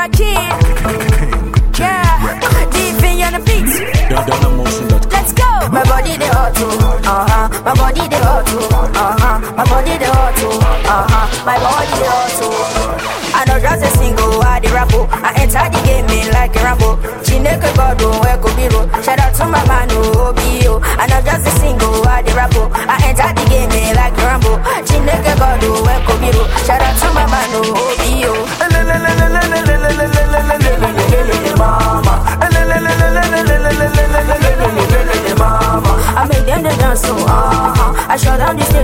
Joaquin. Yeah, deep in on the beat. Let's go. My body the auto, uh huh. My body the auto, uh huh. My body the auto, uh huh. My body the auto. I know just a single, I the rapo. I enter the game in like a rambo. Chineke God, oh, where go biro. Shout out to my man, oh, Obio. I know just a single, I the rapo. I enter the game in like a rambo. Chineke God, oh, where go biro. Shout out to my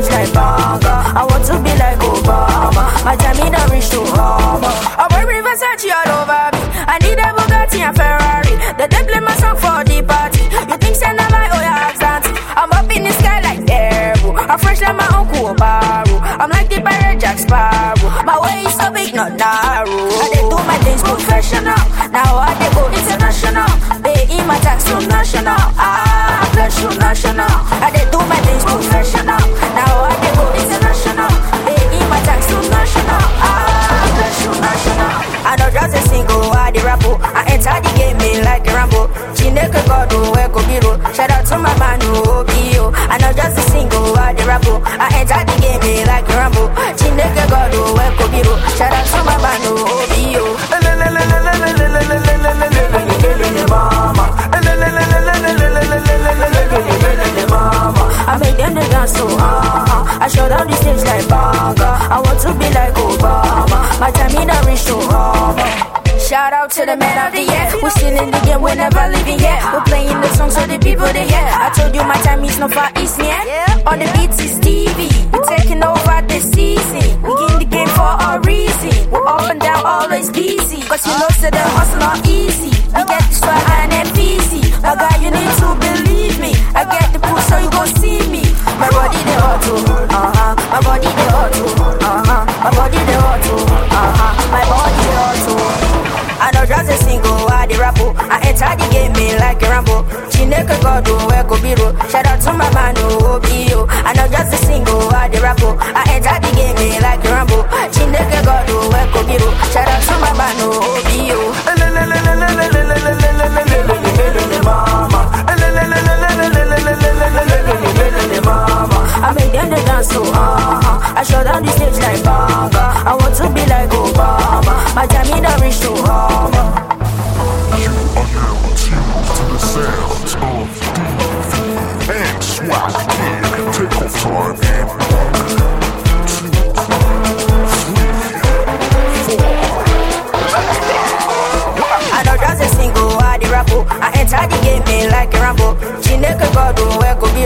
stage like Banga. I want to be like Obama. My time in a rich to harbor. I wear Versace all over me. I need a Bugatti and Ferrari. The they play my song for the party. You think send my oh yeah. I'm up in the sky like Derbo. I'm fresh like my uncle Obaro. I'm like the pirate Jack Sparrow. My way is so big, not narrow. I they do my things professional. Now I they go international. Pay in my tax so national. Ah, so national. Dance so uh-huh. I shut down the stage like Banga. I want to be like Obama. My time in a rich to harbor. Shout out to the man of the year. We're still in the game, we're never leaving yet. We're playing the song so the people they hear. I told you my time is not far east near. On the beats is TV. We're taking over the season. We in the game for a reason. We're up and down, always busy. Cause you know, so the hustle not easy. We get the swag and easy. My guy, you need to believe rapo. I enter the game in like a rambo. Chineke God, oh, where go biro. Shout out to my man, oh, Obio. I know just a single, I the rapo. I enter the game in like a rambo. Chineke God, oh, where go biro. Shout out to my man, oh, Obio. I make them the dance so uh-huh. I shut down the stage like Banga.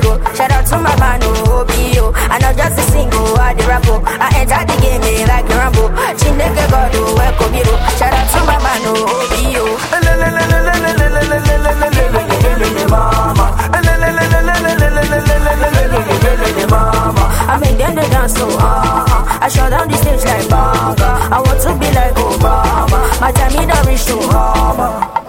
Oh, biro. Shout out to my man, oh, Obio. I know just a single, I the rapo. I enter the game in like rambo. Chineke God, oh, go biro. Shout out to my man, oh, Obio. I make them the dance so uh-huh. I shut down the stage like Banga. I want to be like Obama. My time in a rich to harbor.